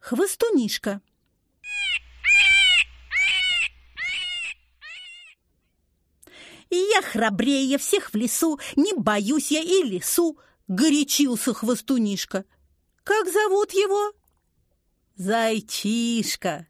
Хвостунишка. «Я храбрее всех в лесу, не боюсь я и лесу!» — горячился хвостунишка. «Как зовут его?» «Зайчишка!»